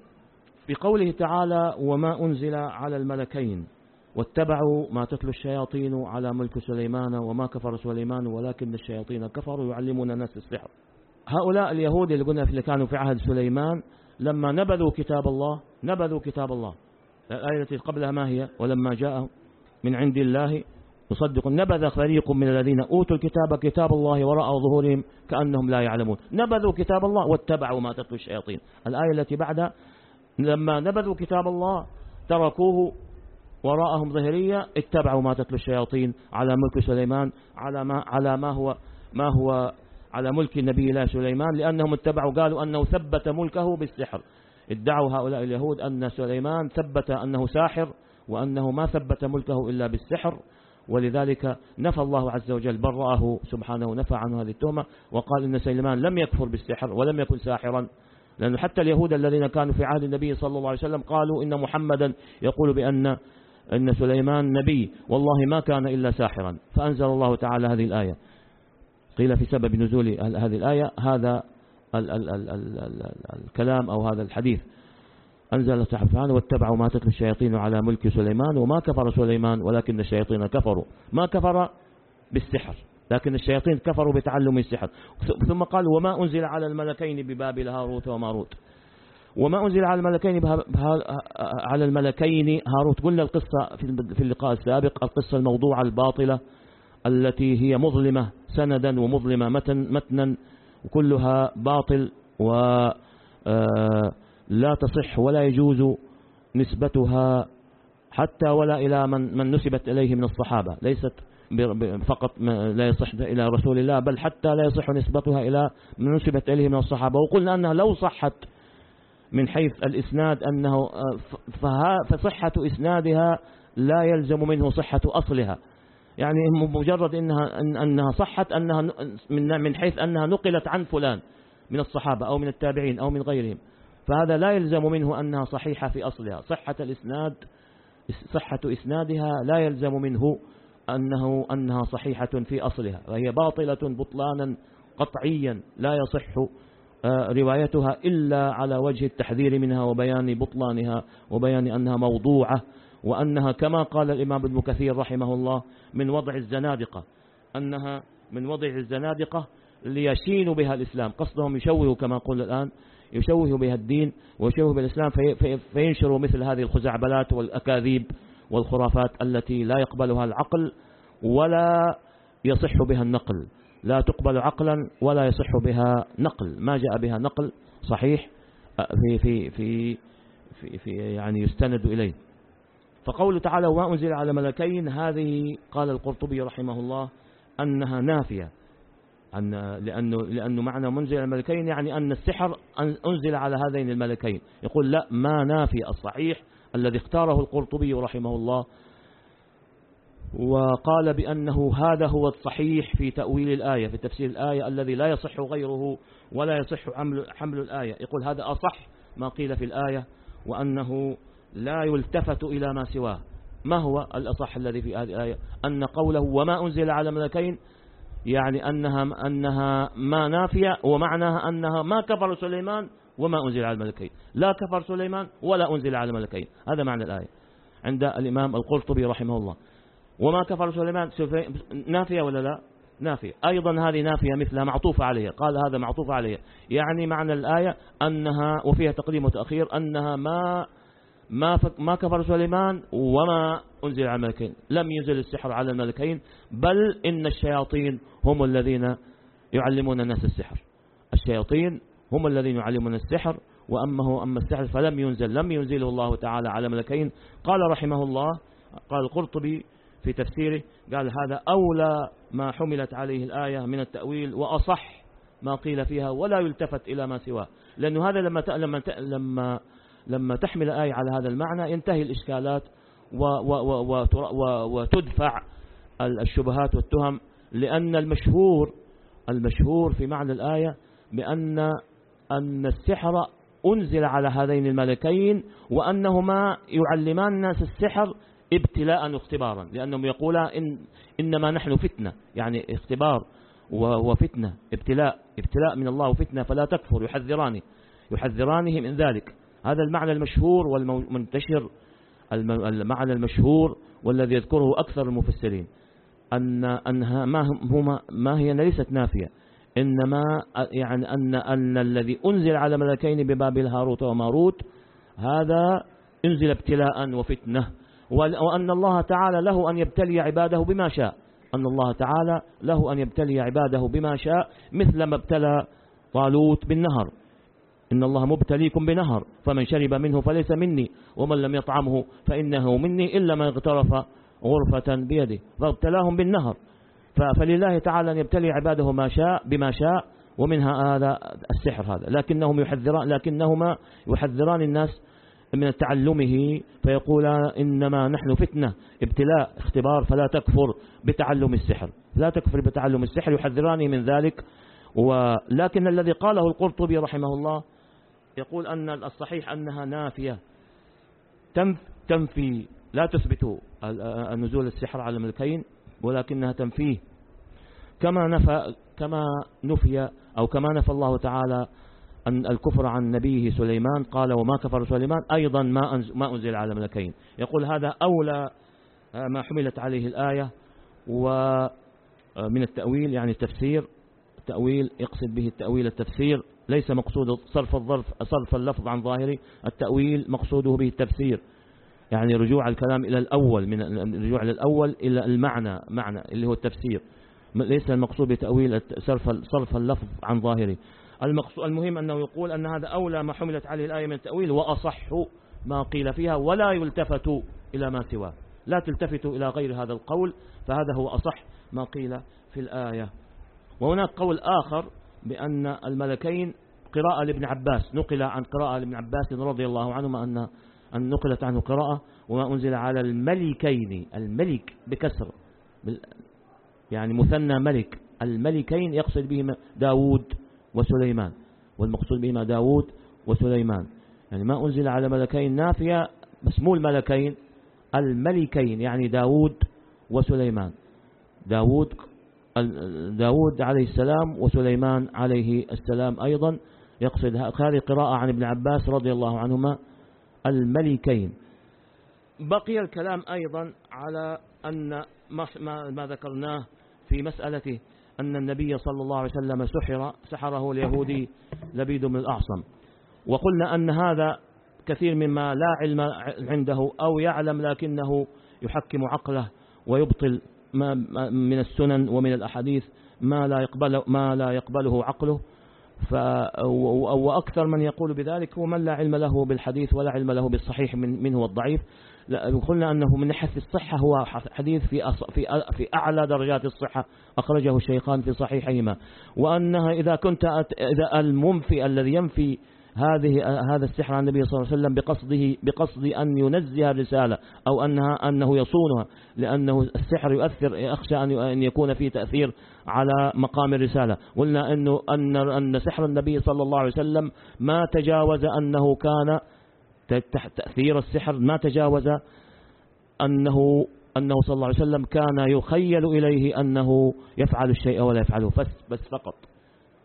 بقوله تعالى وما أنزل على الملكين واتبعوا ما تتلو الشياطين على ملك سليمان وما كفر سليمان ولكن الشياطين كفروا يعلمون الناس السحر. هؤلاء اليهود اللي قلنا اللي كانوا في عهد سليمان لما نبذوا كتاب الله نبذوا كتاب الله. الآية التي قبلها ما هي؟ ولما جاءهم من عند الله يصدق نبذ فريق من الذين أوتوا الكتاب كتاب الله وراء ظهورهم كأنهم لا يعلمون. نبذوا كتاب الله واتبعوا ما تتلو الشياطين. الآية التي بعدها لما نبذوا كتاب الله تركوه وراءهم ظهرية اتبعوا ما تتلو الشياطين على ملك سليمان على ما على ما هو ما هو على ملك النبي الله سليمان لأنهم اتبعوا قالوا أنه ثبت ملكه بالسحر. ادعوا هؤلاء اليهود أن سليمان ثبت أنه ساحر وأنه ما ثبت ملكه إلا بالسحر ولذلك نفى الله عز وجل برأه سبحانه نفى عنه هذه التهمة وقال إن سليمان لم يكفر بالسحر ولم يكن ساحرا. لأن حتى اليهود الذين كانوا في عهد النبي صلى الله عليه وسلم قالوا إن محمدا يقول بأن أن سليمان نبي والله ما كان إلا ساحرا. فأنزل الله تعالى هذه الآية. قيل في سبب نزول هذه الآية هذا ال ال ال ال ال الكلام أو هذا الحديث. أنزل سبحانه واتبعوا ما تتلو الشياطين على ملك سليمان وما كفر سليمان ولكن الشياطين كفروا. ما كفر بالسحر. لكن الشياطين كفروا بتعلم السحر. ثم قال وما أنزل على الملكين ببابل هاروت وماروت. وما أنزل على الملكين على الملكين هاروت. قلنا القصة في اللقاء السابق القصة الموضوعة الباطلة التي هي مظلمة سندا ومظلمة متن متنا وكلها باطل ولا آه، تصح ولا يجوز نسبتها حتى ولا إلى من, من نسبت إليه من الصحابة. ليست فقط لا يصح إلى رسول الله بل حتى لا يصح نسبتها إلى من نسبت إليه من الصحابة. وقلنا أنها لو صحت من حيث الإسناد أنه آه، فصحة إسنادها لا يلزم منه صحة أصلها. يعني مجرد إنها أنها صحت أنها من حيث أنها نقلت عن فلان من الصحابة أو من التابعين أو من غيرهم. فهذا لا يلزم منه أنها صحيحة في أصلها. صحة الإسناد صحة إسنادها لا يلزم منه أنه أنها صحيحة في أصلها وهي باطلة بطلانا قطعيا لا يصح آه، روايتها إلا على وجه التحذير منها وبيان بطلانها وبيان أنها موضوعة وأنها كما قال الإمام ابن كثير رحمه الله من وضع الزنادقة أنها من وضع الزنادقة ليشينوا بها الإسلام قصدهم يشوهوا كما قلنا الآن يشوهوا بها الدين ويشوهوا بالإسلام في فينشروا مثل هذه الخزعبلات والأكاذيب والخرافات التي لا يقبلها العقل ولا يصح بها النقل. لا تقبل عقلا ولا يصح بها نقل. ما جاء بها نقل صحيح في في في في, في يعني يستند إليه. فقوله تعالى وما أنزل على ملكين. هذه قال القرطبي رحمه الله أنها نافية. أن لأنه, لأنه معنى منزل على الملكين يعني أن السحر أنزل على هذين الملكين. يقول لا ما نافي الصحيح الذي اختاره القرطبي رحمه الله وقال بأنه هذا هو الصحيح في تأويل الآية في تفسير الآية الذي لا يصح غيره ولا يصح حمل, حمل الآية. يقول هذا أصح ما قيل في الآية وأنه لا يلتفت إلى ما سواه. ما هو الأصح الذي في هذه الآية؟ أن قوله وما أنزل على ملكين يعني أنها, أنها ما نافية ومعناها أنها ما كفر سليمان وما أنزل على الملكين. لا كفر سليمان ولا أنزل على الملكين. هذا معنى الآية. عند الإمام القرطبي رحمه الله. وما كفر سليمان نافية ولا لا؟ نافية. أيضا هذه نافية مثلها معطوفة عليها. قال هذا معطوف عليها. يعني معنى الآية أنها وفيها تقديم وتأخير أنها ما ما ما كفر سليمان وما أنزل على الملكين. لم ينزل السحر على الملكين بل إن الشياطين هم الذين يعلمون الناس السحر. الشياطين هم الذين يعلمون السحر وأما هو أما السحر فلم ينزل لم ينزله الله تعالى على ملكين. قال رحمه الله قال القرطبي في تفسيره قال هذا أولى ما حملت عليه الآية من التأويل وأصح ما قيل فيها ولا يلتفت إلى ما سواه. لأنه هذا لما لما لما لما تحمل آية على هذا المعنى ينتهي الإشكالات وتدفع الشبهات والتهم لأن المشهور المشهور في معنى الآية بأن أن السحر أنزل على هذين الملكين وأنهما يعلمان الناس السحر ابتلاء واختبارا لأنهم يقولا إن إنما نحن فتنة يعني اختبار وفتنة ابتلاء ابتلاء من الله وفتنة فلا تكفر يحذرانه يحذرانه من ذلك. هذا المعنى المشهور والمنتشر المعنى المشهور والذي يذكره أكثر المفسرين أن أنها ما هما ما هي ليست نافية. إنما يعني أن أن الذي أنزل على ملكين ببابل هاروت وماروت هذا انزل ابتلاء وفتنة. وأن الله تعالى له أن يبتلي عباده بما شاء. أن الله تعالى له أن يبتلي عباده بما شاء مثل ما ابتلى طالوت بالنهر. إن الله مبتليكم بنهر فمن شرب منه فليس مني ومن لم يطعمه فإنه مني إلا من اغترف غرفة بيده. فابتلاهم بالنهر. فلله تعالى أن يبتلي عباده ما شاء بما شاء ومنها هذا السحر هذا. لكنهم يحذران لكنهما يحذران الناس من تعلمه فيقول إنما نحن فتنة ابتلاء اختبار فلا تكفر بتعلم السحر. لا تكفر بتعلم السحر يحذراني من ذلك. ولكن الذي قاله القرطبي رحمه الله يقول أن الصحيح أنها نافية. تنفي لا تثبت نزول السحر على الملكين ولكنها تنفيه. كما نفى كما نفي أو كما نفى الله تعالى أن الكفر عن نبيه سليمان قال وما كفر سليمان؟ أيضا ما ما أنزل على ملكين. يقول هذا أولى ما حملت عليه الآية ومن التأويل يعني التفسير التأويل يقصد به التأويل التفسير ليس مقصود صرف الظرف صرف اللفظ عن ظاهره التأويل مقصوده به التفسير. يعني رجوع الكلام إلى الأول من الرجوع إلى الأول إلى المعنى معنى اللي هو التفسير. ليس المقصود بتأويل صرف اللفظ عن ظاهره. المقصود المهم أنه يقول أن هذا أولى ما حملت عليه الآية من التأويل وأصح ما قيل فيها ولا يلتفت إلى ما سواه. لا تلتفت إلى غير هذا القول فهذا هو أصح ما قيل في الآية. وهناك قول آخر بأن الملكين قراءة لابن عباس. نقل عن قراءة لابن عباس رضي الله عنهما أن أن نقلت عنه قراءة وما أنزل على الملكين. الملك بكسر. يعني مثنى ملك. الملكين يقصد بهما داود وسليمان والمقصود بهما داود وسليمان. يعني ما أنزل على ملكين نافية بس مو الملكين الملكين يعني داود وسليمان. داود داود عليه السلام وسليمان عليه السلام أيضا يقصد هذه قراءة عن ابن عباس رضي الله عنهما الملكين. بقي الكلام أيضا على أن ما, ما ذكرناه في مسألة أن النبي صلى الله عليه وسلم سحر سحره اليهودي لبيد من الأعصم. وقلنا أن هذا كثير مما لا علم عنده أو يعلم لكنه يحكم عقله ويبطل ما من السنن ومن الأحاديث ما لا يقبل ما لا يقبله عقله. ف وأكثر من يقول بذلك هو من لا علم له بالحديث ولا علم له بالصحيح من منه والضعيف. قلنا أنه من ناحية الصحة هو حديث في في في أعلى درجات الصحة أخرجه الشيخان في صحيحهما. وأنها إذا كنت إذا المنفي الذي ينفي هذه هذا السحر عن النبي صلى الله عليه وسلم بقصده بقصد أن ينزه الرسالة أو أنها أنه يصونها لأنه السحر يؤثر يخشى أن يكون فيه تأثير على مقام الرسالة. قلنا أنه أن أن سحر النبي صلى الله عليه وسلم ما تجاوز أنه كان تأثير السحر ما تجاوز أنه أنه صلى الله عليه وسلم كان يخيل إليه أنه يفعل الشيء ولا يفعله. بس, بس فقط.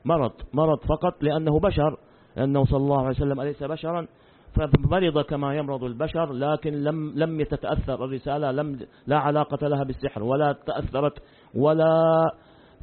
مرض. مرض فقط لأنه بشر. لأنه صلى الله عليه وسلم أليس بشرا؟ فمرض كما يمرض البشر لكن لم لم يتتأثر. الرسالة لم لا علاقة لها بالسحر ولا تأثرت ولا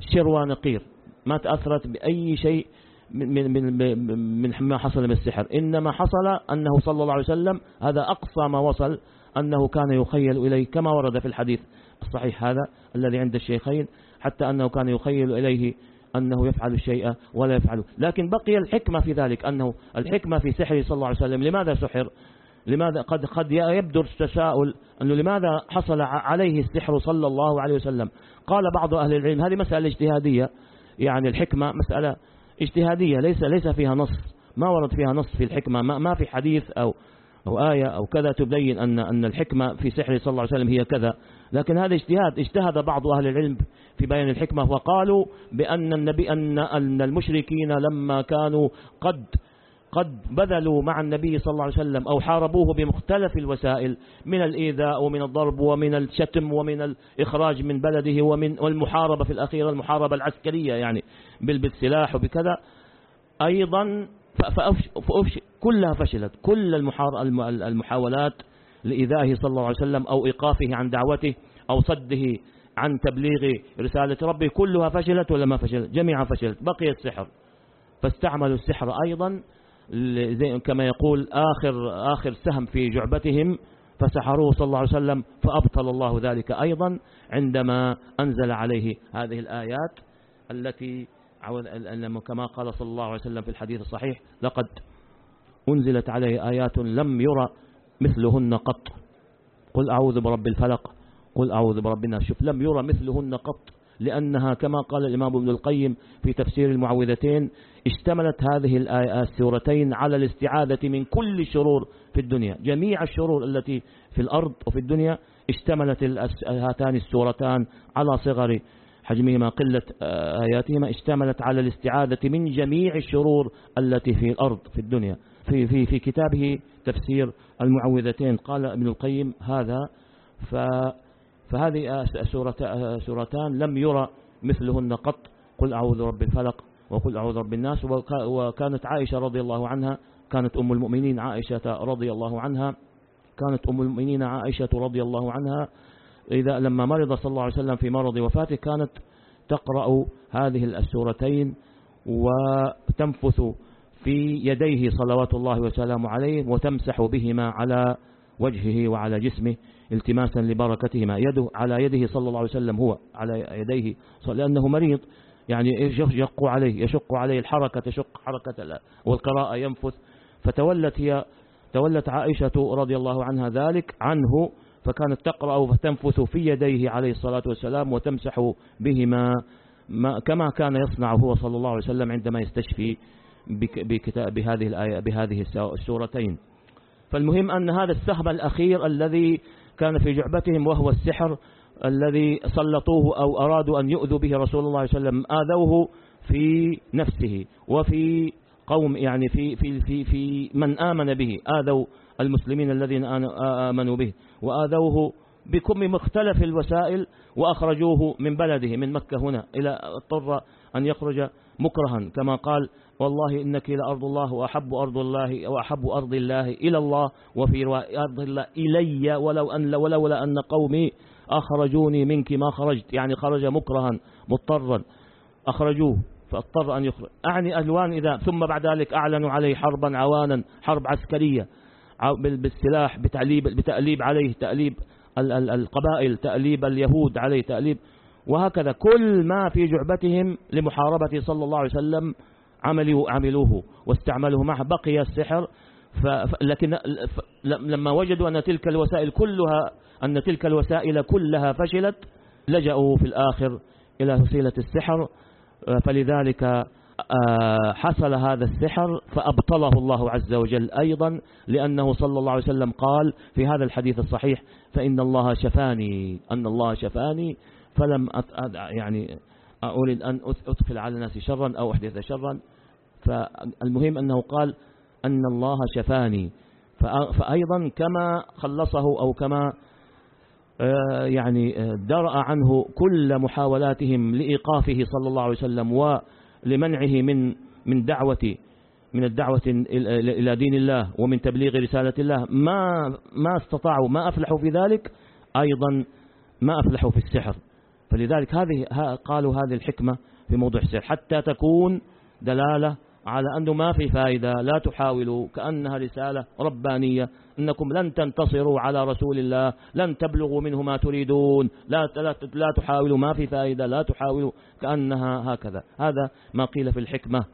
شروى نقير ما تأثرت بأي شيء من من من ما حصل من السحر. إنما حصل أنه صلى الله عليه وسلم هذا أقصى ما وصل أنه كان يخيل إليه كما ورد في الحديث الصحيح هذا الذي عند الشيخين حتى أنه كان يخيل إليه أنه يفعل الشيء ولا يفعله. لكن بقي الحكمة في ذلك أنه الحكمة في سحره صلى الله عليه وسلم لماذا سحر؟ لماذا قد قد يبدر التساؤل أنه لماذا حصل عليه السحر صلى الله عليه وسلم؟ قال بعض أهل العلم هذه مسألة اجتهادية يعني الحكمة مسألة اجتهادية ليس ليس فيها نص. ما ورد فيها نص في الحكمة ما, ما في حديث أو أو آية أو كذا تبين أن أن الحكمة في سحره صلى الله عليه وسلم هي كذا. لكن هذا اجتهاد. اجتهد بعض أهل العلم في بيان الحكمة وقالوا بأن النبي أن المشركين لما كانوا قد قد بذلوا مع النبي صلى الله عليه وسلم أو حاربوه بمختلف الوسائل من الإيذاء ومن الضرب ومن الشتم ومن الإخراج من بلده ومن والمحاربة في الأخيرة المحاربة العسكرية يعني بالسلاح وبكذا. أيضا فأفش فأفش كلها فشلت كل المحاولات لإيذائه صلى الله عليه وسلم أو إيقافه عن دعوته أو صده عن تبليغ رسالة ربه كلها فشلت ولا ما فشلت؟ جميعها فشلت بقي السحر. فاستعملوا السحر أيضا زي كما يقول آخر, آخر سهم في جعبتهم فسحروه صلى الله عليه وسلم فأبطل الله ذلك أيضا عندما أنزل عليه هذه الآيات التي كما قال صلى الله عليه وسلم في الحديث الصحيح لقد أنزلت عليه آيات لم يرى مثلهن قط. قل أعوذ برب الفلق قل أعوذ برب الناس. شوف لم يرى مثلهن قط لأنها كما قال الإمام ابن القيم في تفسير المعوذتين اشتملت هذه السورتين على الاستعاذة من كل شرور في الدنيا. جميع الشرور التي في الأرض وفي الدنيا اشتملت هاتان السورتان على صغر حجمهما قلة آه، آياتهما اشتملت على الاستعاذة من جميع الشرور التي في الأرض في الدنيا. في, في, في كتابه تفسير المعوذتين قال ابن القيم هذا. ف فهذه سورتان لم يرى مثلهن قط. قل أعوذ برب الفلق. وقل أعوذ برب الناس وكانت عائشة رضي الله عنها كانت أم المؤمنين عائشة رضي الله عنها كانت أم المؤمنين عائشة رضي الله عنها إذا لما مرض صلى الله عليه وسلم في مرض وفاته كانت تقرأ هذه السورتين وتنفث في يديه صلوات الله وسلامه عليه وتمسح بهما على وجهه وعلى جسمه التماسا لبركتهما. يده على يده صلى الله عليه وسلم هو على يديه لأنه مريض. يعني يشق عليه يشق عليه الحركة تشق حركة والقراءة ينفث. فتولت هي تولت عائشة رضي الله عنها ذلك عنه فكانت تقرأ وتنفث في يديه عليه الصلاة والسلام وتمسح بهما ما كما كان يصنع هو صلى الله عليه وسلم عندما يستشفي بكتاب بهذه الآية بهذه السورتين. فالمهم أن هذا السهم الأخير الذي كان في جعبتهم وهو السحر الذي سلطوه أو أرادوا أن يؤذوا به رسول الله صلى الله عليه وسلم آذوه في نفسه وفي قوم يعني في في في في من آمن به آذوا المسلمين الذين آمنوا به وآذوه بكم مختلف الوسائل وأخرجوه من بلده من مكة هنا إلى اضطر أن يخرج مكرها. كما قال والله إنك لأرض الله وأحب أرض الله وأحب أرض الله إلى الله وفي أرض الله إلي ولو أن ولولا أن قومي أخرجوني منك ما خرجت. يعني خرج مكرها مضطرا. أخرجوه فاضطر أن يخرج. أعني أهلوان إذا ثم بعد ذلك أعلنوا عليه حربا عوانا حرب عسكرية بالسلاح بتأليب, بتأليب عليه تأليب القبائل تأليب اليهود عليه تأليب. وهكذا كل ما في جعبتهم لمحاربة صلى الله عليه وسلم عملوا عملوه واستعملوه معه. بقي السحر. لكن. لما وجدوا أن تلك الوسائل كلها أن تلك الوسائل كلها فشلت لجأوا في الآخر إلى وسيلة السحر فلذلك آه، حصل هذا السحر فأبطله الله عز وجل أيضا لأنه صلى الله عليه وسلم قال في هذا الحديث الصحيح فإن الله شفاني أن الله شفاني فلم يعني أريد أن أدخل على الناس شرا أو أحدث شرا فالمهم أنه قال أن الله شفاني. فأيضا كما خلصه أو كما آه، يعني آه، درأ عنه كل محاولاتهم لإيقافه صلى الله عليه وسلم ولمنعه من من دعوة من الدعوة إلى دين الله ومن تبليغ رسالة الله. ما ما استطاعوا ما أفلحوا في ذلك أيضا ما أفلحوا في السحر. فلذلك هذه قالوا هذه الحكمة في موضوع السحر. حتى تكون دلالة على أنه ما في فائدة. لا تحاولوا كأنها رسالة ربانية. أنكم لن تنتصروا على رسول الله. لن تبلغوا منه ما تريدون. لا, لا, تحاولوا. ما في فائدة. لا تحاولوا كأنها هكذا. هذا ما قيل في الحكمة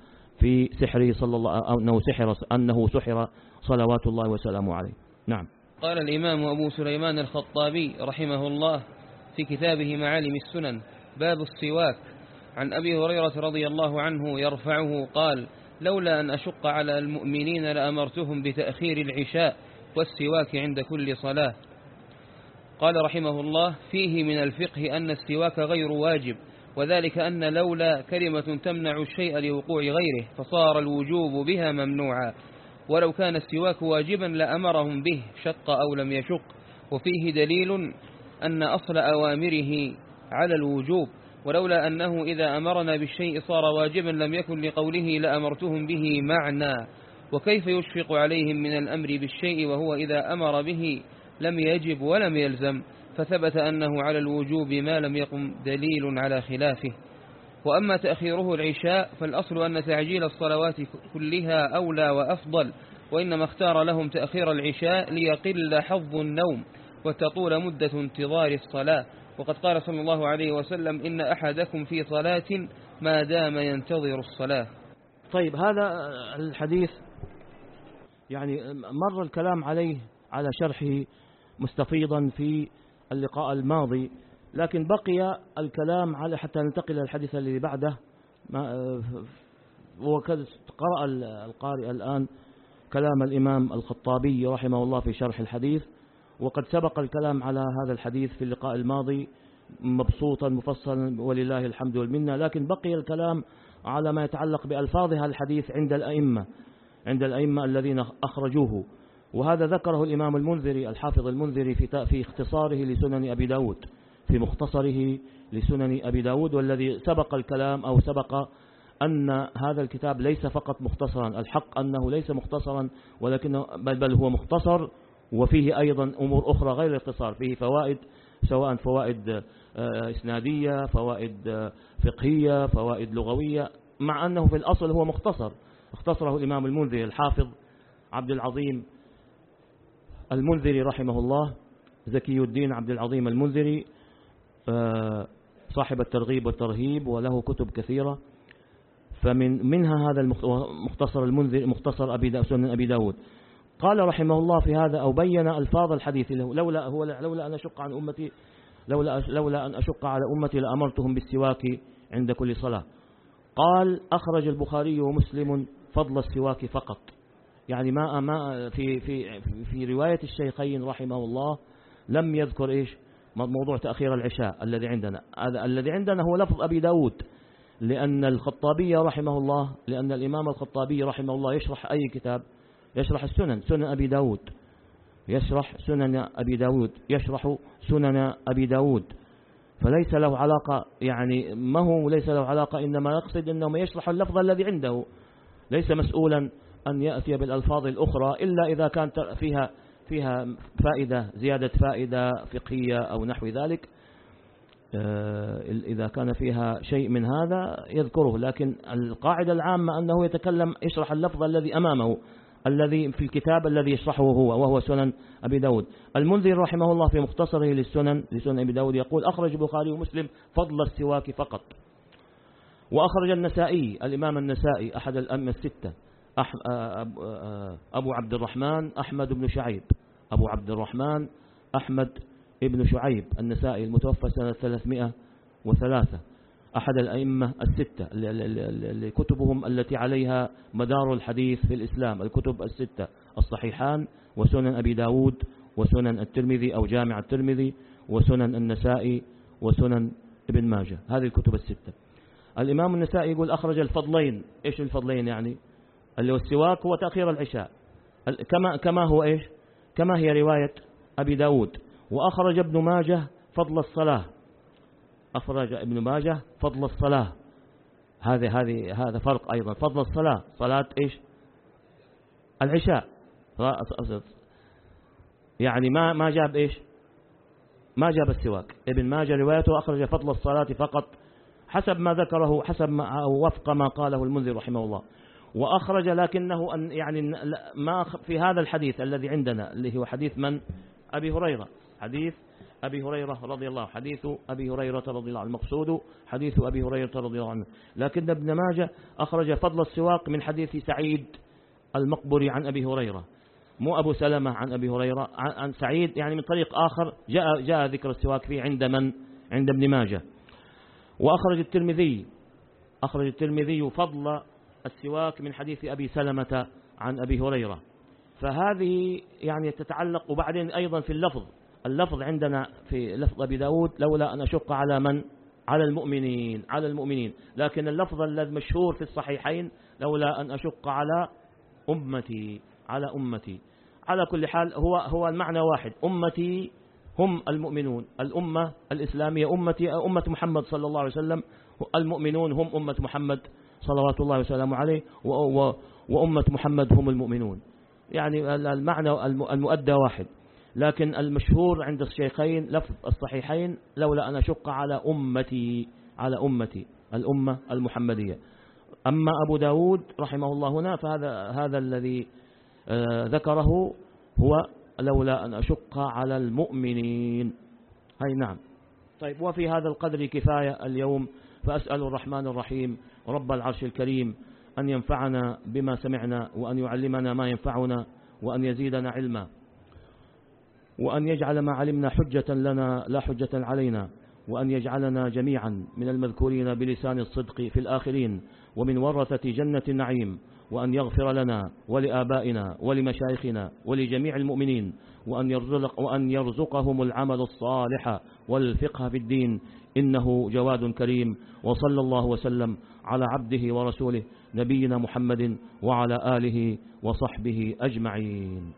في سحره صلى الله أو أنه سحر أنه سحر صلوات الله وسلامه عليه. نعم. قال الإمام أبو سليمان الخطابي رحمه الله في كتابه معالم السنن باب السواك. عن أبي هريرة رضي الله عنه يرفعه قال لولا أن أشق على المؤمنين لأمرتهم بتأخير العشاء والسواك عند كل صلاة. قال رحمه الله فيه من الفقه أن السواك غير واجب وذلك أن لولا كلمة تمنع الشيء لوقوع غيره فصار الوجوب بها ممنوعا. ولو كان السواك واجبا لأمرهم به شق أو لم يشق. وفيه دليل أن أصل أوامره على الوجوب ولولا أنه إذا أمرنا بالشيء صار واجبا لم يكن لقوله لأمرتهم به معنى. وكيف يشفق عليهم من الأمر بالشيء وهو إذا أمر به لم يجب ولم يلزم؟ فثبت أنه على الوجوب ما لم يقم دليل على خلافه. وأما تأخيره العشاء فالأصل أن تعجيل الصلوات كلها أولى وأفضل وإنما اختار لهم تأخير العشاء ليقل حظ النوم وتطول مدة انتظار الصلاة. وقد قال صلى الله عليه وسلم إن أحدكم في صلاة ما دام ينتظر الصلاة. طيب هذا الحديث يعني مر الكلام عليه على شرحه مستفيضا في اللقاء الماضي لكن بقي الكلام على حتى ننتقل الحديث الذي بعده. وقد قرأ القارئ الآن كلام الإمام الخطابي رحمه الله في شرح الحديث. وقد سبق الكلام على هذا الحديث في اللقاء الماضي مبسوطا مفصلا ولله الحمد والمنة لكن بقي الكلام على ما يتعلق بألفاظ هذا الحديث عند الأئمة عند الأئمة الذين أخرجوه. وهذا ذكره الإمام المنذري الحافظ المنذري في في اختصاره لسنن أبي داود في مختصره لسنن أبي داود والذي سبق الكلام أو سبق أن هذا الكتاب ليس فقط مختصرا الحق أنه ليس مختصرا ولكنه بل, بل هو مختصر وفيه أيضا أمور أخرى غير الاختصار فيه فوائد سواء فوائد آه، إسنادية فوائد آه، فقهية فوائد لغوية مع أنه في الأصل هو مختصر. اختصره الإمام المنذري الحافظ عبد العظيم المنذري رحمه الله زكي الدين عبد العظيم المنذري آه، صاحب الترغيب والترهيب وله كتب كثيرة. فمن منها هذا المختصر المنذر مختصر أبي سنن أبي داود. قال رحمه الله في هذا أو بين ألفاظ الحديث لولا, هو لولا أن أشق عن أمتي لولا, لولا أن أشق على أمتي لأمرتهم بالسواك عند كل صلاة. قال أخرج البخاري ومسلم فضل السواك فقط. يعني ما ما في في في رواية الشيخين رحمه الله لم يذكر إيش؟ موضوع تأخير العشاء الذي عندنا. هذا الذي عندنا هو لفظ أبي داود. لأن الخطابي رحمه الله لأن الإمام الخطابي رحمه الله يشرح أي كتاب يشرح السنن سنن أبي داود. يشرح سنن أبي داود يشرح سنن أبي داود. فليس له علاقة يعني ما هو ليس له علاقة إنما يقصد أنه يشرح اللفظ الذي عنده. ليس مسؤولا أن يأتي بالألفاظ الأخرى إلا إذا كانت فيها فيها فائدة زيادة فائدة فقهية أو نحو ذلك. آه، إذا كان فيها شيء من هذا يذكره. لكن القاعدة العامة أنه يتكلم يشرح اللفظ الذي أمامه. الذي في الكتاب الذي يشرحه هو وهو سنن أبي داود. المنذر رحمه الله في مختصره للسنن لسنن أبي داود يقول أخرج البخاري ومسلم فضل السواك فقط. وأخرج النسائي الإمام النسائي أحد الأئمة الستة أبو عبد الرحمن أحمد بن شعيب. أبو عبد الرحمن أحمد بن شعيب النسائي المتوفى سنة 303 أحد الأئمة الستة اللي كتبهم التي عليها مدار الحديث في الإسلام الكتب الستة الصحيحان وسنن أبي داود وسنن الترمذي أو جامع الترمذي وسنن النسائي وسنن ابن ماجه هذه الكتب الستة. الإمام النسائي يقول أخرج الفضلين إيش الفضلين يعني؟ اللي هو السواك هو تأخير العشاء كما, كما هو إيش؟ كما هي رواية أبي داود. وأخرج ابن ماجه فضل الصلاة. أخرج ابن ماجه فضل الصلاة. هذه هذه هذا فرق أيضا. فضل الصلاة. صلاة إيش؟ العشاء. يعني ما ما جاب إيش؟ ما جاب السواك. ابن ماجه روايته أخرج فضل الصلاة فقط حسب ما ذكره حسب ما وفق ما قاله المنذر رحمه الله. وأخرج لكنه أن يعني ما في هذا الحديث الذي عندنا اللي هو حديث من؟ أبي هريرة. حديث أبي هريرة رضي الله حديث أبي هريرة رضي الله عنه. المقصود حديث أبي هريرة رضي الله عنه. لكن ابن ماجه أخرج فضل السواق من حديث سعيد المقبري عن أبي هريرة. مو أبو سلمة عن أبي هريرة عن سعيد يعني من طريق آخر. جاء, جاء ذكر السواك فيه عند من؟ عند ابن ماجه. وأخرج الترمذي أخرج الترمذي فضل السواك من حديث أبي سلمة عن أبي هريرة. فهذه يعني تتعلق وبعدين أيضا في اللفظ. اللفظ عندنا في لفظ أبي داود لولا أن أشق على من؟ على المؤمنين على المؤمنين. لكن اللفظ الذي مشهور في الصحيحين لولا أن أشق على أمتي على أمتي. على كل حال هو هو المعنى واحد. أمتي هم المؤمنون. الأمة الإسلامية أمتي أمة محمد صلى الله عليه وسلم. المؤمنون هم أمة محمد صلوات الله وسلامه عليه. وأمة محمد هم المؤمنون. يعني المعنى المؤدى واحد. لكن المشهور عند الشيخين لفظ الصحيحين لولا أن أشق على أمتي على أمتي الأمة المحمدية. أما أبو داود رحمه الله هنا فهذا هذا الذي آه، ذكره هو لولا أن أشق على المؤمنين. هاي نعم. طيب وفي هذا القدر كفاية اليوم فأسأل الرحمن الرحيم رب العرش الكريم أن ينفعنا بما سمعنا وأن يعلمنا ما ينفعنا وأن يزيدنا علما. وأن يجعل ما علمنا حجة لنا لا حجة علينا وأن يجعلنا جميعا من المذكورين بلسان الصدق في الآخرين ومن ورثة جنة النعيم وأن يغفر لنا ولآبائنا ولمشايخنا ولجميع المؤمنين وأن, يرزق وأن يرزقهم العمل الصالح والفقه في الدين. إنه جواد كريم وصلى الله وسلم على عبده ورسوله نبينا محمد وعلى آله وصحبه أجمعين.